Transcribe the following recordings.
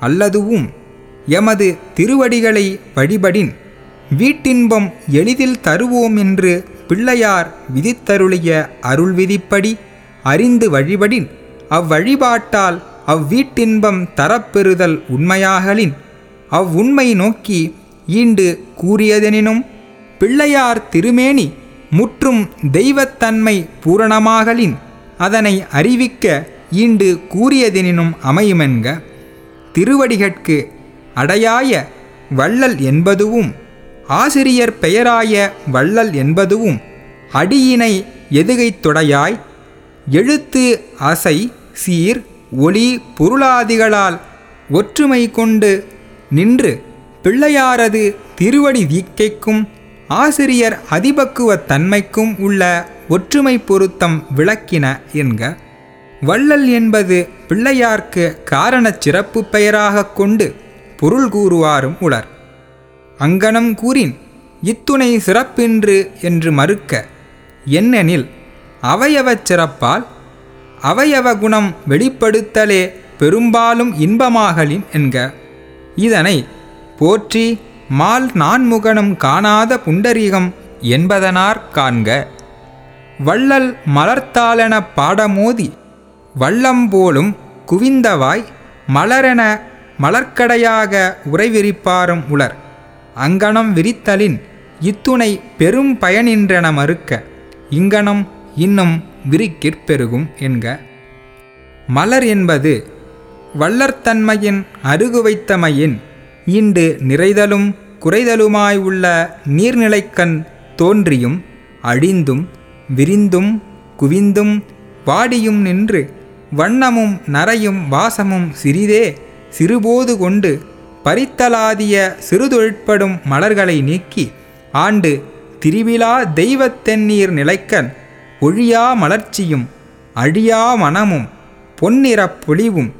அல்லதுவும் எமது திருவடிகளை வழிபடின் வீட்டின்பம் எளிதில் தருவோம் என்று பிள்ளையார் விதித்தருளிய அருள் விதிப்படி அறிந்து வழிபடின் அவ்வழிபாட்டால் அவ்வீட்டின்பம் தரப்பெறுதல் உண்மையாகலின். அவ்வுண்மை நோக்கி ஈண்டு கூறியதெனினும் பிள்ளையார் திருமேனி முற்றும் தெய்வத்தன்மை பூரணமாகலின். அதனை அறிவிக்க ஈண்டு கூறியதெனினும் அமையுமென்க திருவடிகட்கு அடையாய வள்ளல் என்பதுவும் ஆசிரியர் பெயராய வள்ளல் என்பதுவும் அடியினை எதுகைத் தொடையாய்? எழுத்து அசை சீர் ஒளி பொருளாதிகளால் ஒற்றுமை கொண்டு நின்று பிள்ளையாரது திருவடி வீக்கைக்கும் ஆசிரியர் அதிபக்குவத் தன்மைக்கும் உள்ள ஒற்றுமை பொருத்தம் விளக்கின என்க வள்ளல் என்பது பிள்ளையார்க்கு காரணச் சிறப்பு பெயராகக் கொண்டு பொருள் கூறுவாரும் உளர். அங்கனம் கூறின் இத்துணை சிறப்பின்று என்று மறுக்க என்னெனில் அவயவச் சிறப்பால் அவயவ குணம் வெளிப்படுத்தலே பெரும்பாலும் இன்பமாகலின் என்க. இதனை போற்றி மால் நான்முகனும் காணாத புண்டரீகம் என்பதனார் காண்க. வள்ளல் மலர்த்தாளெனப் பாடமோதி வள்ளம்போலும் குவிந்தவாய் மலரென மலர்க்கடையாக உறைவிரிப்பாரும் உலர். அங்கனம் விரித்தலின் இத்துணை பெரும் பயனின்றென மறுக்க. இங்கனம் இன்னும் விரிக்கிற் பெருகும் என்க. மலர் என்பது வள்ளர்த்தன்மையின் அருகு வைத்தமையின் ஈண்டு நிறைதலும் குறைதலுமாய் உள்ள நீர்நிலைக்கண் தோன்றியும் அழிந்தும் விரிந்தும் குவிந்தும் வாடியும் நின்று வண்ணமும் நரையும் வாசமும் சிறிதே சிறுபோது கொண்டு பறித்தலாதிய சிறுதொழிற்படும் மலர்களை நீக்கி ஆண்டு திருவிழா தெய்வத்தென்னீர் நிலைக்கன் ஒழியா மலர்ச்சியும் அழியா மனமும் பொன்னிறப் பொலிவும்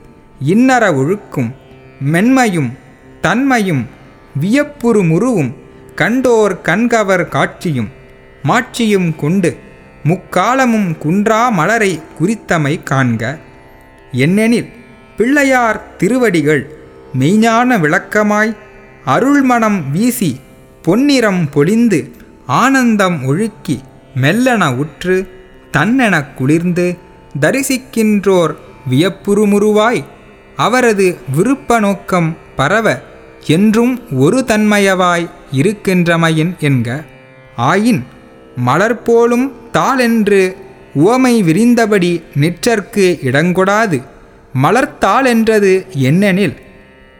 இன்னற ஒழுக்கும் மென்மையும் தன்மையும் வியப்புறு முருவும் கண்டோர் கண்கவர் காட்சியும் மாட்சியும் கொண்டு முக்காலமும் குன்றா மலரை குறித்தமை காண்க. என்னெனில் பிள்ளையார் திருவடிகள் மெய்ஞான விளக்கமாய் அருள்மணம் வீசி பொன்னிறம் பொழிந்து ஆனந்தம் ஒழுக்கி மெல்லன உற்று தன்னென குளிர்ந்து தரிசிக்கின்றோர் வியப்புருமுருவாய் அவரது விருப்ப நோக்கம் பரவ என்றும் ஒரு தன்மையவாய் இருக்கின்றமையின் என்க. ஆயின் மலர் போலும் தாளென்று உவமை விரிந்தபடி நிற்றற்கு இடங்கொடாது. மலர்த்தாளென்றது என்னெனில்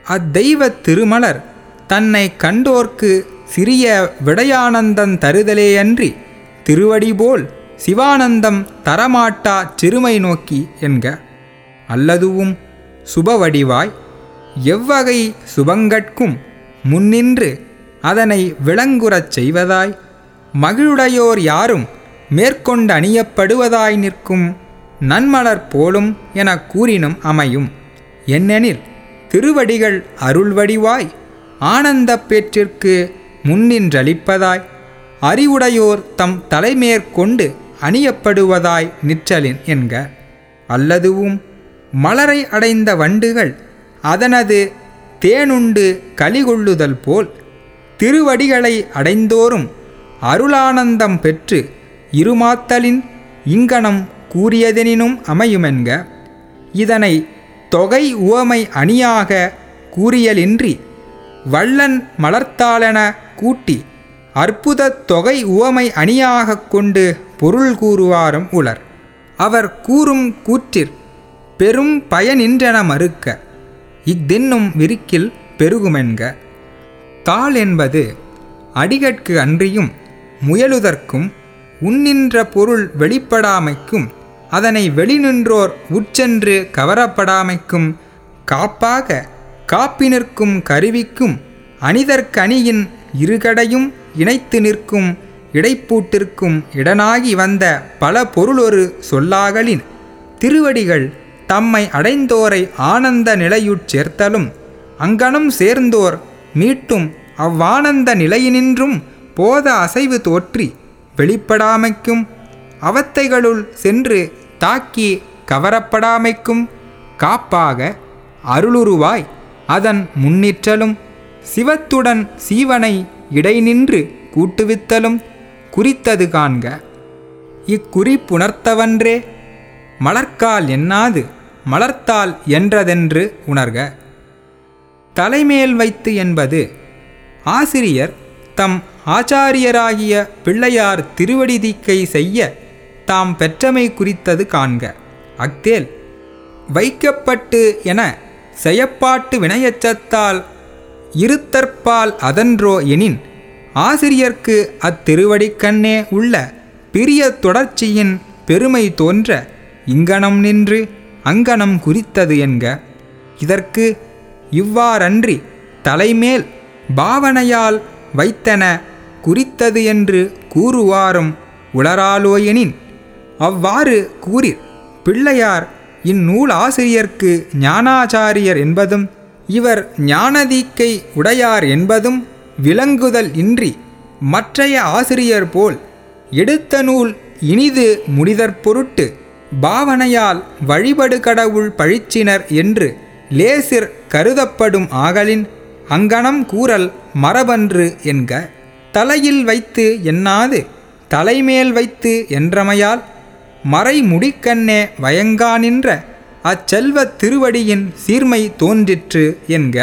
அத்தெய்வத் திருமலர் தன்னை கண்டோர்க்கு சிறிய விடயானந்தம் தருதலேயன்றி திருவடிபோல் சிவானந்தம் தரமாட்டா சிறுமை நோக்கி என்க. அல்லதுவும் சுபவடிவாய் எவ்வகை சுபங்கட்கும் முன்னின்று அதனை விளங்குறச் செய்வதாய் மகிழுடையோர் யாரும் மேற்கொண்டு அணியப்படுவதாய் நிற்கும் நன்மலர் போலும் என கூறினும் அமையும். என்னெனில் திருவடிகள் அருள்வடிவாய் ஆனந்த பேற்றிற்கு முன்னின்றளிப்பதாய் அறிவுடையோர் தம் தலைமேற்கொண்டு அணியப்படுவதாய் நிற்றலின் என்க. அல்லதுவும் மலரை அடைந்த வண்டுகள் அதனது தேனுண்டு கலிகொள்ளுதல் போல் திருவடிகளை அடைந்தோறும் அருளானந்தம் பெற்று இருமாத்தலின் இங்கனம் கூறியதெனினும் அமையுமென்க இதனை தொகை உவமை அணியாக கூறியலின்றி வள்ளன் மலர்த்தாளென கூட்டி அற்புத தொகை உவமை அணியாகக் கொண்டு பொருள் கூறுவாரும் உலர் அவர் கூறும் கூற்றிற் பெரும் பயனின்றென மறுக்க இஃதென்னும் விரிக்கில் பெருகுமென்க தாள் என்பது அடிகட்கு அன்றியும் முயலுதற்கும் உன்னின்ற பொருள் வெளிப்படாமைக்கும் அதனை வெளிநின்றோர் உட்சென்று கவரப்படாமைக்கும் காப்பாக காப்பி நிற்கும் கருவிக்கும் அணிதற்கணியின் இருகடையும் இணைத்து நிற்கும் இடைப்பூட்டிற்கும் இடனாகி வந்த பல பொருளொரு சொல்லாகலின் திருவடிகள் தம்மை அடைந்தோரை ஆனந்த நிலையுட் சேர்த்தலும் அங்கனம் சேர்ந்தோர் மீட்டும் அவ்வானந்த நிலையினின்றும் போத அசைவு தோற்றி வெளிப்படாமைக்கும் அவத்தைகளுள் சென்று தாக்கி கவரப்படாமைக்கும் காப்பாக அருளுருவாய். அதன் முன்னிற்றலும் சிவத்துடன் சீவனை இடைநின்று கூட்டுவித்தலும் குறித்தது காண்க. இக்குறிப்புணர்த்தவன்றே மலர்க்கால் எண்ணாது மலர்த்தால் என்றதென்று உணர்க. தலைமேல் வைத்து என்பது ஆசிரியர் தம் ஆச்சாரியராகிய பிள்ளையார் திருவடி தீக்கை செய்ய தாம் பெற்றமை குறித்தது காண்க. அக்தேல் வைக்கப்பட்டு என செயப்பாட்டு வினையச்சத்தால் இருத்தற்பால் அதன்றோ எனின் ஆசிரியர்க்கு அத்திருவடிக்கண்ணே உள்ள பிரிய தொடர்ச்சியின் பெருமை தோன்ற இங்கனம் நின்று அங்கனம் குறித்தது என்க. இதற்கு இவ்வாறன்றி தலைமேல் பாவனையால் வைத்தன குறித்தது என்று கூறுவாரும் உளராலோயெனின். அவ்வாறு கூறிர் பிள்ளையார் இந்நூலாசிரியர்க்கு ஞானாச்சாரியர் என்பதும் இவர் ஞானதீக்கை உடையார் என்பதும் விளங்குதல் இன்றி மற்றைய ஆசிரியர் போல் எடுத்த நூல் இனிது முடிதற் பொருட்டு பாவனையால் வழிபடு கடவுள் பழிச்சினர் என்று லேசிர் கருதப்படும் ஆகலின் அங்கனம் கூறல் மரபன்று என்க தலையில் வைத்து எண்ணாது தலைமேல் வைத்து என்றமையால் மறைமுடிக்கண்ணே வயங்கா நின்ற அச்செல்வத் திருவடியின் சீர்மை தோன்றிற்று என்க.